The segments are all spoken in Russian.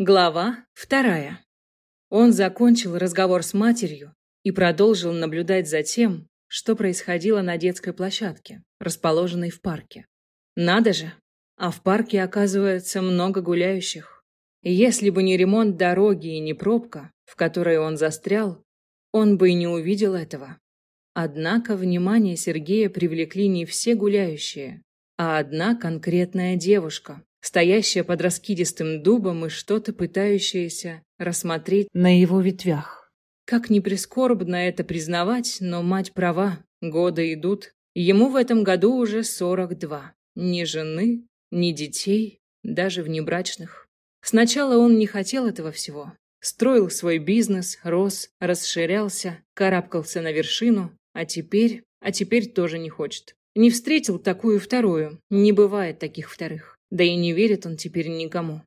Глава вторая. Он закончил разговор с матерью и продолжил наблюдать за тем, что происходило на детской площадке, расположенной в парке. Надо же, а в парке оказывается много гуляющих. Если бы не ремонт дороги и не пробка, в которой он застрял, он бы и не увидел этого. Однако внимание Сергея привлекли не все гуляющие, а одна конкретная девушка, стоящая под раскидистым дубом и что-то пытающаяся рассмотреть на его ветвях. Как ни прискорбно это признавать, но мать права, годы идут. Ему в этом году уже сорок два. Ни жены, ни детей, даже внебрачных. Сначала он не хотел этого всего. Строил свой бизнес, рос, расширялся, карабкался на вершину, а теперь, а теперь тоже не хочет. Не встретил такую вторую, не бывает таких вторых. Да и не верит он теперь никому.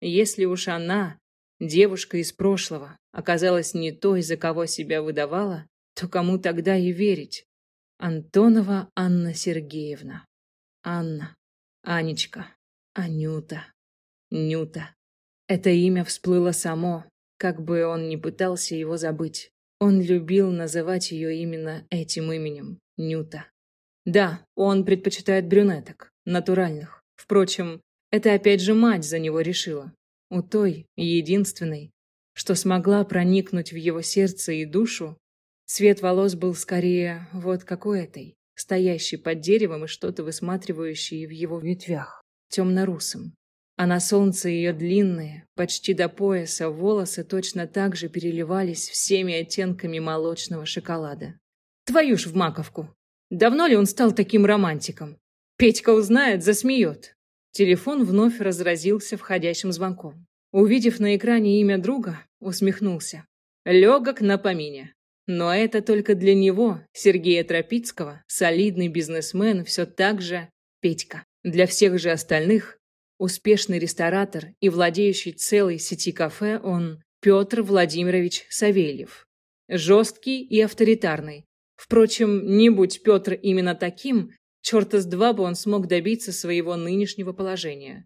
Если уж она, девушка из прошлого, оказалась не той, за кого себя выдавала, то кому тогда и верить? Антонова Анна Сергеевна. Анна. Анечка. Анюта. Нюта. Это имя всплыло само, как бы он ни пытался его забыть. Он любил называть ее именно этим именем – Нюта. Да, он предпочитает брюнеток, натуральных. Впрочем, это опять же мать за него решила. У той, единственной, что смогла проникнуть в его сердце и душу, цвет волос был скорее вот как у этой, стоящей под деревом и что-то высматривающей в его ветвях, темно-русым. А на солнце ее длинные, почти до пояса, волосы точно так же переливались всеми оттенками молочного шоколада. Твою ж в маковку! Давно ли он стал таким романтиком? Петька узнает, засмеет. Телефон вновь разразился входящим звонком. Увидев на экране имя друга, усмехнулся. Легок на помине. Но это только для него, Сергея Тропицкого, солидный бизнесмен, все так же Петька. Для всех же остальных, успешный ресторатор и владеющий целой сети кафе, он Петр Владимирович Савельев. Жесткий и авторитарный. Впрочем, не будь Петр именно таким, Черта с два бы он смог добиться своего нынешнего положения.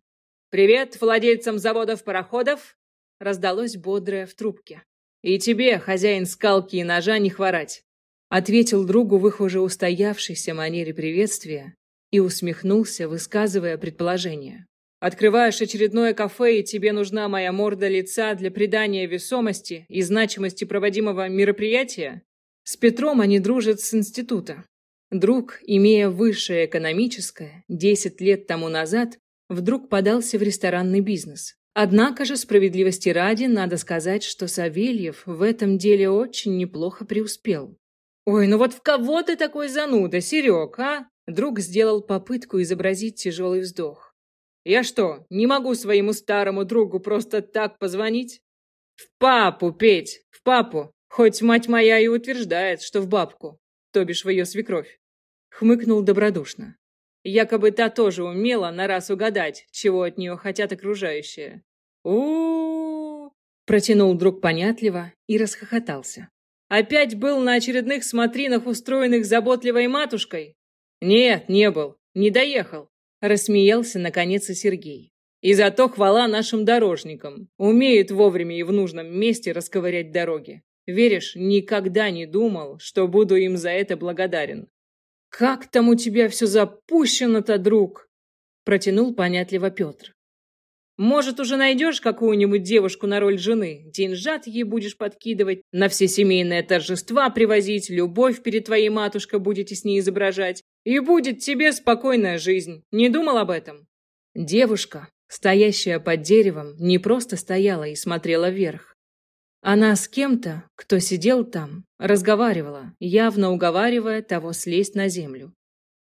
«Привет владельцам заводов-пароходов!» раздалось бодрое в трубке. «И тебе, хозяин скалки и ножа, не хворать!» ответил другу в их уже устоявшейся манере приветствия и усмехнулся, высказывая предположение. «Открываешь очередное кафе, и тебе нужна моя морда лица для придания весомости и значимости проводимого мероприятия?» С Петром они дружат с института. Друг, имея высшее экономическое, 10 лет тому назад, вдруг подался в ресторанный бизнес. Однако же, справедливости ради, надо сказать, что Савельев в этом деле очень неплохо преуспел. «Ой, ну вот в кого ты такой зануда, Серег, а?» Друг сделал попытку изобразить тяжелый вздох. «Я что, не могу своему старому другу просто так позвонить?» «В папу, Петь, в папу! Хоть мать моя и утверждает, что в бабку, то бишь в ее свекровь хмыкнул добродушно. Якобы та тоже умела на раз угадать, чего от нее хотят окружающие. у протянул друг понятливо и расхохотался. «Опять был на очередных смотринах, устроенных заботливой матушкой?» «Нет, не был, не доехал», – рассмеялся наконец и Сергей. «И зато хвала нашим дорожникам. Умеют вовремя и в нужном месте расковырять дороги. Веришь, никогда не думал, что буду им за это благодарен. «Как там у тебя все запущено-то, друг?» Протянул понятливо Петр. «Может, уже найдешь какую-нибудь девушку на роль жены? Деньжат ей будешь подкидывать, на все семейные торжества привозить, любовь перед твоей матушкой будете с ней изображать, и будет тебе спокойная жизнь. Не думал об этом?» Девушка, стоящая под деревом, не просто стояла и смотрела вверх. Она с кем-то, кто сидел там, разговаривала, явно уговаривая того слезть на землю.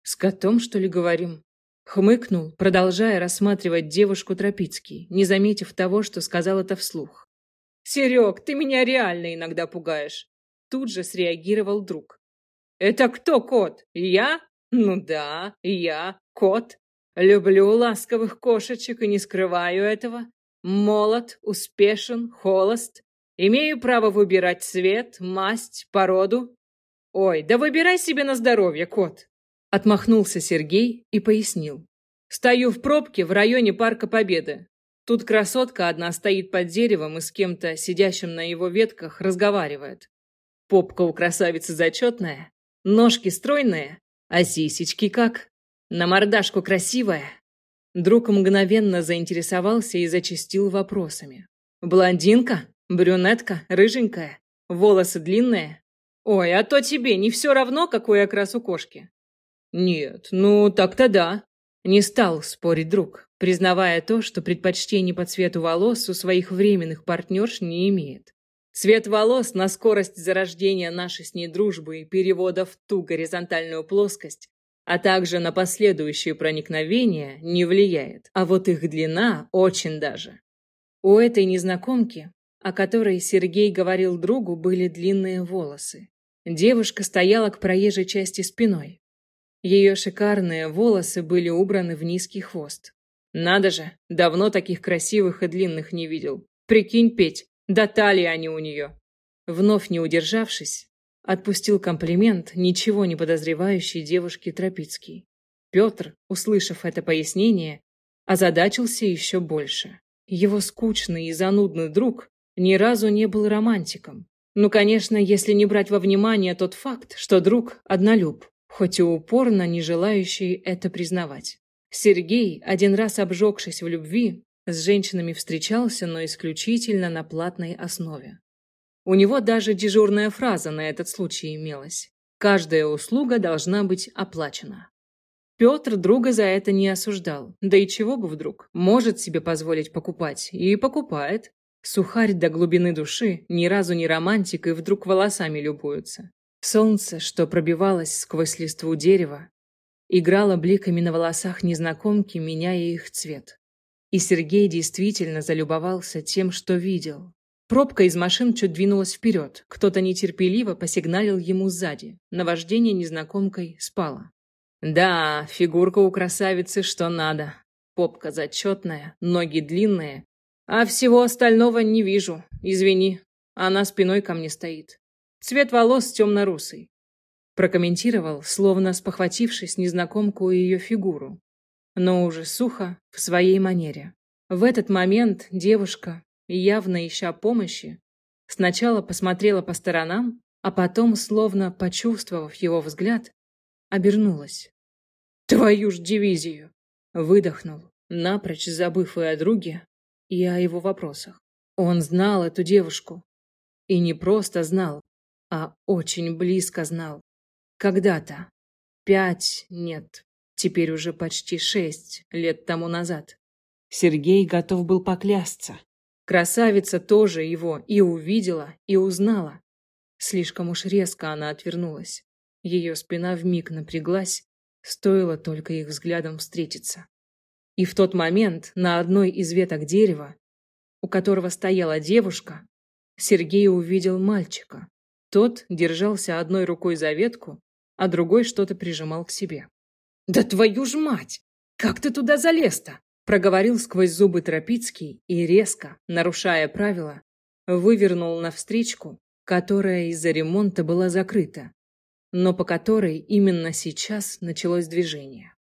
«С котом, что ли, говорим?» Хмыкнул, продолжая рассматривать девушку Тропицкий, не заметив того, что сказал это вслух. «Серег, ты меня реально иногда пугаешь!» Тут же среагировал друг. «Это кто кот? Я? Ну да, я, кот. Люблю ласковых кошечек и не скрываю этого. Молод, успешен, холост. Имею право выбирать цвет, масть, породу. Ой, да выбирай себе на здоровье, кот. Отмахнулся Сергей и пояснил. Стою в пробке в районе Парка Победы. Тут красотка одна стоит под деревом и с кем-то, сидящим на его ветках, разговаривает. Попка у красавицы зачетная, ножки стройные, а сисечки как? На мордашку красивая. Друг мгновенно заинтересовался и зачастил вопросами. Блондинка? Брюнетка? Рыженькая? Волосы длинные? Ой, а то тебе не все равно, какой окрас у кошки. Нет, ну так-то да. Не стал спорить друг, признавая то, что предпочтений по цвету волос у своих временных партнерш не имеет. Цвет волос на скорость зарождения нашей с ней дружбы и перевода в ту горизонтальную плоскость, а также на последующие проникновения не влияет, а вот их длина очень даже. У этой незнакомки, о которой Сергей говорил другу, были длинные волосы. Девушка стояла к проезжей части спиной. Ее шикарные волосы были убраны в низкий хвост. Надо же, давно таких красивых и длинных не видел. Прикинь, Петь, до талии они у нее. Вновь не удержавшись, отпустил комплимент ничего не подозревающей девушке Тропицкий. Петр, услышав это пояснение, озадачился еще больше. Его скучный и занудный друг ни разу не был романтиком. Ну, конечно, если не брать во внимание тот факт, что друг однолюб, хоть и упорно не желающий это признавать. Сергей, один раз обжегшись в любви, с женщинами встречался, но исключительно на платной основе. У него даже дежурная фраза на этот случай имелась. Каждая услуга должна быть оплачена. Петр друга за это не осуждал. Да и чего бы вдруг? Может себе позволить покупать. И покупает. Сухарь до глубины души, ни разу не романтик и вдруг волосами любуются. Солнце, что пробивалось сквозь листву дерева, играло бликами на волосах незнакомки, меняя их цвет. И Сергей действительно залюбовался тем, что видел. Пробка из машин чуть двинулась вперед. Кто-то нетерпеливо посигналил ему сзади. Наваждение незнакомкой спало. Да, фигурка у красавицы что надо. Попка зачетная, ноги длинные, а всего остального не вижу. Извини. Она спиной ко мне стоит. Цвет волос темно-русый. Прокомментировал, словно спохватившись незнакомку и ее фигуру. Но уже сухо, в своей манере. В этот момент девушка, явно ища помощи, сначала посмотрела по сторонам, а потом, словно почувствовав его взгляд, обернулась. «Твою ж дивизию!» Выдохнул, напрочь забыв и о друге, и о его вопросах. Он знал эту девушку. И не просто знал, а очень близко знал. Когда-то. Пять, нет, теперь уже почти шесть лет тому назад. Сергей готов был поклясться. Красавица тоже его и увидела, и узнала. Слишком уж резко она отвернулась. Ее спина вмиг напряглась, стоило только их взглядом встретиться. И в тот момент на одной из веток дерева, у которого стояла девушка, Сергей увидел мальчика. Тот держался одной рукой за ветку, а другой что-то прижимал к себе. «Да твою ж мать! Как ты туда залез-то?» проговорил сквозь зубы Тропицкий и резко, нарушая правила, вывернул навстречку, которая из-за ремонта была закрыта, но по которой именно сейчас началось движение.